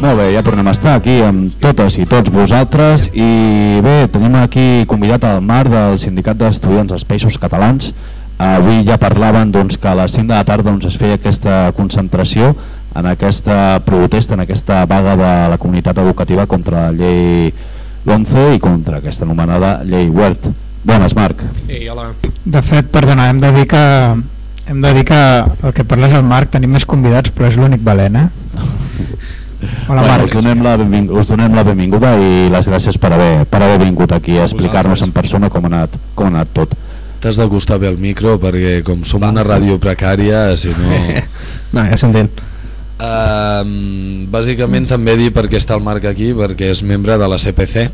Molt bé, ja tornem a estar aquí amb totes i tots vosaltres i bé, tenim aquí convidat al Marc del Sindicat d'Estudiants dels Països Catalans. Avui ja parlaven doncs, que a les 5 de la tarda doncs, es feia aquesta concentració en aquesta protesta, en aquesta vaga de la comunitat educativa contra la llei 11 i contra aquesta anomenada llei Wert. Bones, Marc. Ei, hola. De fet, perdona, hem de dir que hem de dir que el que parles al Marc tenim més convidats però és l'únic valent, eh? Hola bueno, Marc. us, donem la us donem la benvinguda i les gràcies per haver, per haver vingut aquí a explicar-nos en persona com ha anat, com ha anat tot. T'has d'acostar bé al micro perquè com som una ràdio precària, si no... No, ja s'entén. Uh, bàsicament també dir perquè està el Marc aquí, perquè és membre de la CPC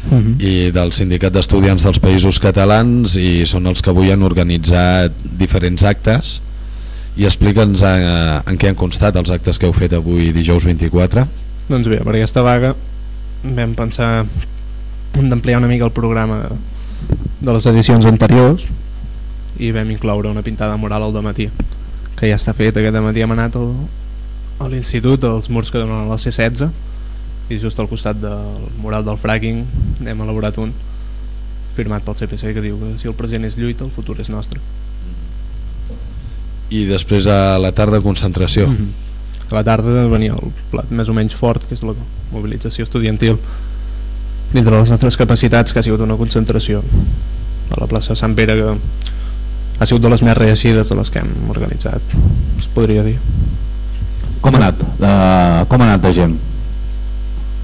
Uh -huh. i del Sindicat d'Estudiants dels Països Catalans i són els que avui han organitzat diferents actes i explica'ns en, en què han constat els actes que heu fet avui dijous 24. Doncs bé, per aquesta vaga vam pensar d'ampliar una mica el programa de les edicions anteriors i vam incloure una pintada mural al matí que ja està fet, aquest matí hem anat al, a l'institut, als murs que donen a la C16 i just al costat del mural del fracking hem elaborat un firmat pel CPC que diu que si el present és lluita el futur és nostre I després a la tarda concentració. Mm -hmm. A la tarda venia el plat més o menys fort, que és la mobilització estudiantil dintre de les nostres capacitats, que ha sigut una concentració a la plaça Sant Pere, que ha sigut de les més reeixides de les que hem organitzat, es podria dir. Com ha anat? Uh, com ha anat de gent?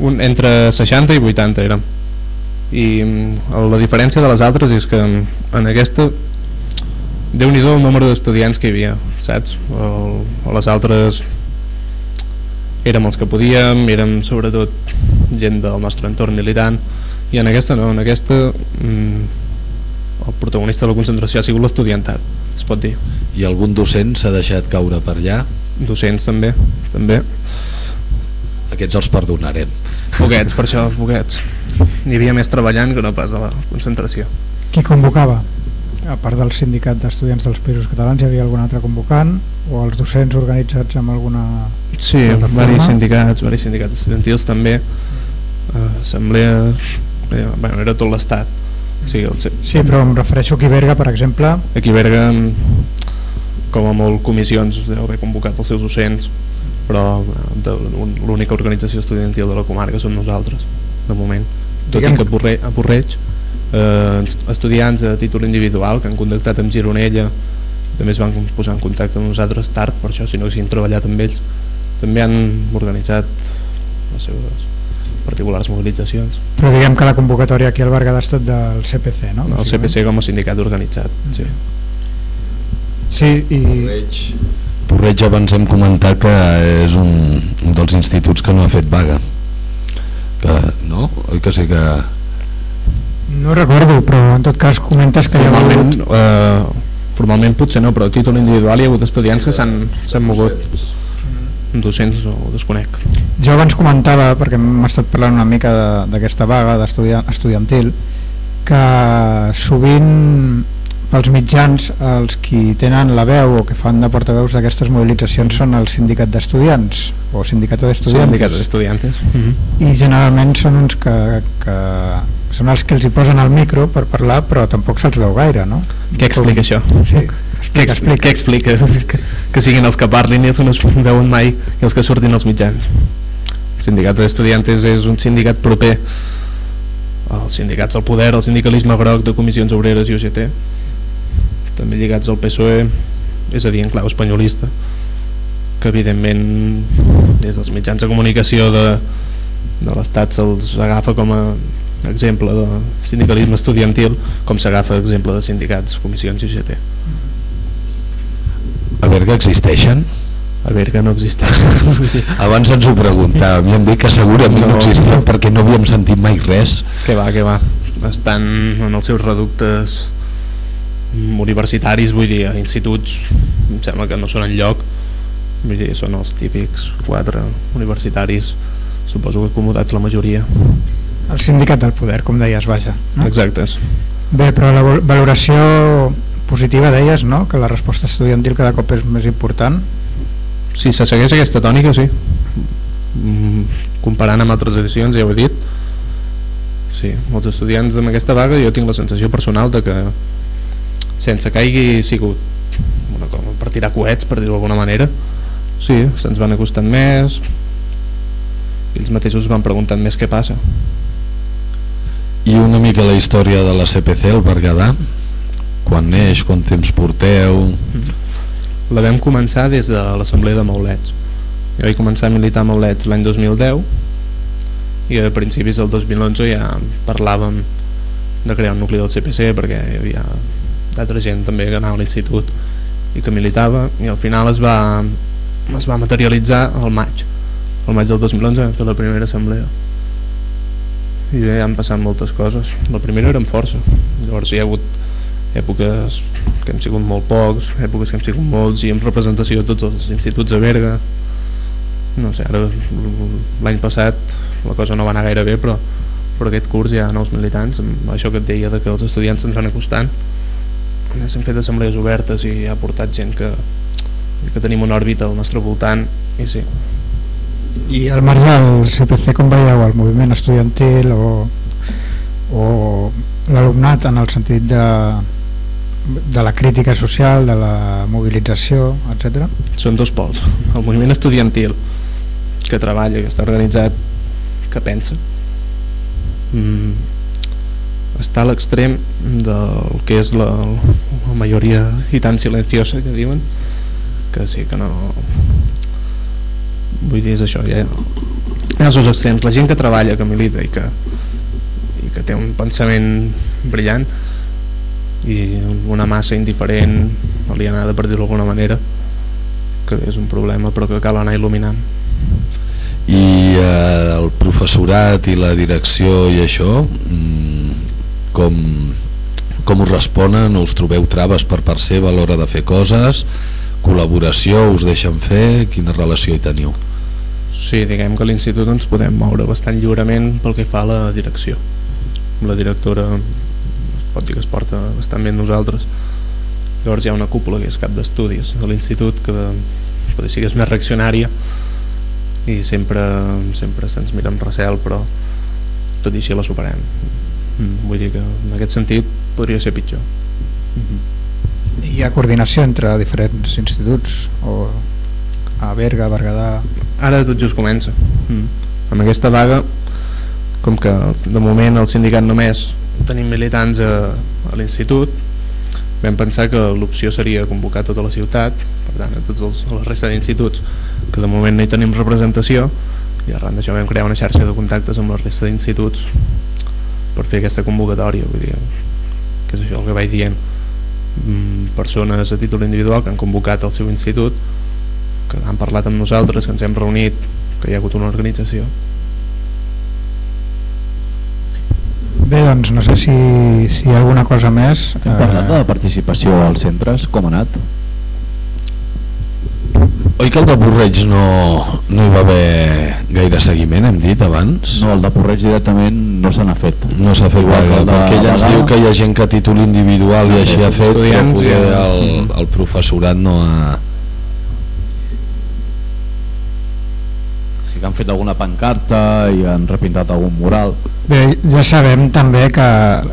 Un, entre 60 i 80 érem. I mm, la diferència de les altres és que en aquesta déu nhi el número d'estudiants que hi havia, saps? O, o les altres érem els que podíem, érem sobretot gent del nostre entorn militant i en aquesta no, en aquesta mm, el protagonista de la concentració ha sigut l'estudiantat, es pot dir. I algun docent s'ha deixat caure per allà? Docents també, també. Aquests els perdonarem. Poquets, per això, poquets. N'hi havia més treballant que no pas a la concentració. Qui convocava? A part del sindicat d'estudiants dels països catalans, hi havia algun altre convocant o els docents organitzats amb alguna Sí, varis sindicats, varis sindicats estudiantils també, assemblea, eh, bueno, era tot l'estat. O sigui, el, Sí, però em refereixo a Quiberga, per exemple, Aquí a Berga, com a molt comissions, deu haver convocat els seus docents, però eh, l'única organització estudiantil de la comarca som nosaltres, de moment. Tot Diguem- i que a Borre- a Borreig, eh, estudiants a títol individual que han contactat amb Gironella, també es van posar en contacte amb nosaltres tard, per això si no haguessin treballat amb ells, també han organitzat les seves particulars mobilitzacions. però diguem que la convocatòria aquí al Berga ha estat del CPC, no? El CPC com a sindicat organitzat, sí. Sí, i Porreig abans hem comentat que és un, un dels instituts que no ha fet vaga. Que, no? Oi que sí que... no recordo, però en tot cas comentes que hi ha Formalment, hagut... eh, formalment potser no, però a títol individual hi ha hagut estudiants que s'han s'han mogut docents o ho desconec. Jo abans comentava, perquè hem estat parlant una mica de- d'aquesta vaga d'estudiant estudiantil, que sovint pels mitjans els qui tenen la veu o que fan de portaveus d'aquestes mobilitzacions són el sindicat d'estudiants o sindicat d'estudiants Sindicats d'estudiantes. i generalment són uns que, que són els que els hi posen al micro per parlar però tampoc se'ls veu gaire no? Què explica això? Sí, Què explica, explica, què explica? Que, que siguin els que parlin i els que no es veuen mai i els que surtin als mitjans. El sindicat d'estudiantes és un sindicat proper als sindicats del poder, al sindicalisme groc de comissions obreres i UGT, també lligats al PSOE, és a dir, en clau espanyolista, que evidentment des dels mitjans de comunicació de, de l'Estat se'ls agafa com a exemple de sindicalisme estudiantil com s'agafa exemple de sindicats, comissions i UGT. A que existeixen? A que no existeix. Abans ens ho preguntàvem i hem dit que segurament no, No. existien perquè no havíem sentit mai res. que va, que va. Estan en els seus reductes universitaris, vull dir, instituts, em sembla que no són en lloc, vull dir, són els típics quatre universitaris suposo que acomodats la majoria. El sindicat del poder, com deies, vaja. No? Exactes. Bé, però la val- valoració positiva deies, no?, que la resposta estudiantil cada cop és més important. Si se segueix aquesta tònica, sí. Mm, comparant amb altres edicions, ja ho he dit, sí, molts estudiants amb aquesta vaga jo tinc la sensació personal de que sense que hagi sigut una cosa per tirar coets, per dir-ho d'alguna manera, sí, se'ns van acostant més, ells mateixos van preguntant més què passa. I una mica la història de la CPC, el Berguedà, quan neix, quant temps porteu... La vam començar des de l'assemblea de Maulets. Jo vaig començar a militar a Maulets l'any 2010 i a principis del 2011 ja parlàvem de crear un nucli del CPC perquè hi havia d'altra gent també que anava a l'institut i que militava i al final es va, es va materialitzar al maig. Al maig del 2011 vam fer la primera assemblea. I ja han passat moltes coses. La primera era amb força. Llavors hi ha hagut èpoques que hem sigut molt pocs, èpoques que hem sigut molts i amb representació de tots els instituts a Berga. No sé, ara l'any passat la cosa no va anar gaire bé però, però aquest curs hi ha nous militants això que et deia de que els estudiants se'ns van acostant hem fet assemblees obertes i ha portat gent que, que tenim una òrbita al nostre voltant i sí, I al marge del CPC, com veieu, el moviment estudiantil o, o l'alumnat en el sentit de, de la crítica social, de la mobilització, etc. són dos pols. El moviment estudiantil que treballa, que està organitzat que pensa. Mm, està a l'extrem del que és la, la majoria i tan silenciosa que diuen que sí que no. Vull dir és això ja, ha els dos extrems. La gent que treballa, que milita i que, i que té un pensament brillant i una massa indiferent alienada per dir-ho d'alguna manera que és un problema però que cal anar il·luminant. I eh, el professorat i la direcció i això, mm, com, com us responen? Us trobeu traves per part seva a l'hora de fer coses? Col·laboració? Us deixen fer? Quina relació hi teniu? Sí, diguem que a l'institut ens podem moure bastant lliurement pel que fa a la direcció. La directora es pot dir que es porta bastant bé nosaltres. Llavors hi ha una cúpula que és cap d'estudis de l'institut que potser és més reaccionària i sempre, sempre se'ns mira amb recel però tot i així la superem. Mm, vull dir que en aquest sentit podria ser pitjor. Hi ha coordinació entre diferents instituts o a Berga, a Berguedà... Ara tot just comença. Mm. Amb aquesta vaga, com que de moment el sindicat només tenim militants a, a l'institut, vam pensar que l'opció seria convocar tota la ciutat, per tant a tots els, a la resta d'instituts, que de moment no hi tenim representació, i arran d'això vam crear una xarxa de contactes amb la resta d'instituts per fer aquesta convocatòria, vull dir, que és això el que vaig dient. Mm, persones a títol individual que han convocat el seu institut que han parlat amb nosaltres, que ens hem reunit, que hi ha hagut una organització. Bé, doncs no sé si, si hi ha alguna cosa més. Hem parlat de la participació als centres, com ha anat? Oi que el de Borreig no, no hi va haver gaire seguiment, hem dit abans? No, el de Porreig directament no se n'ha fet. No s'ha fet Igual que gaire, el de perquè ella ens diu que hi ha gent que a títol individual i així ha fet, però poder i- el, el professorat no ha... Sí que han fet alguna pancarta i han repintat algun mural. Bé, ja sabem també que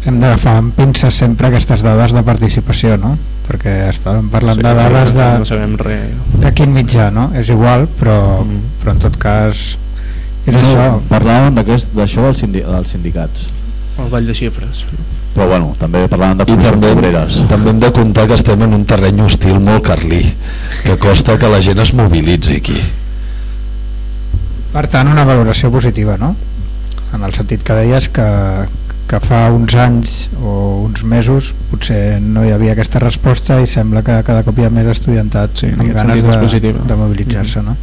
hem d'agafar amb pinces sempre aquestes dades de participació, no? Perquè estàvem parlant de dades de, No sabem res. de quin mitjà, no? És igual, però, Mm. però en tot cas és no, això. Parlàvem d'aquest- d'això dels, sindi dels sindicats. El ball de xifres. Però bueno, també parlàvem de I també, obreres. també hem de comptar que estem en un terreny hostil molt carlí, que costa que la gent es mobilitzi aquí. Per tant, una valoració positiva, no? En el sentit que deies que, que fa uns anys o uns mesos potser no hi havia aquesta resposta i sembla que cada cop hi ha més estudiantat Sí, amb ganes de, de mobilitzar-se, no?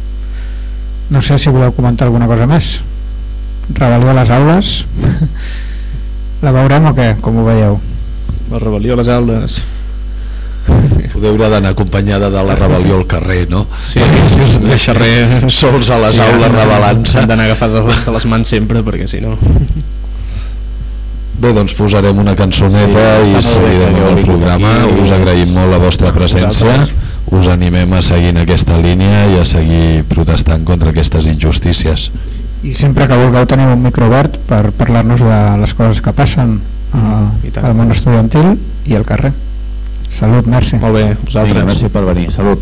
No sé si voleu comentar alguna cosa més. Rebel·lió a les aules? La veurem o què? Com ho veieu? La rebel·lió a les aules. Podeu haurà d'anar acompanyada de la rebel·lió al carrer, no? Sí, Perquè si us al deixen carrer. sols a les Sí, aules rebel·lant-se. Han d'anar agafats de, de les mans sempre, perquè si no... Bé, doncs posarem una cançoneta Sí, i seguirem amb el programa. aquí. Us agraïm molt la vostra presència. Us animem a seguir en aquesta línia i a seguir protestant contra aquestes injustícies. i sempre que vulgueu teniu un micro obert per parlar-nos de les coses que passen tant. al món estudiantil i al carrer salut, merci Molt bé, Vinga, vosaltres. merci per venir, salut.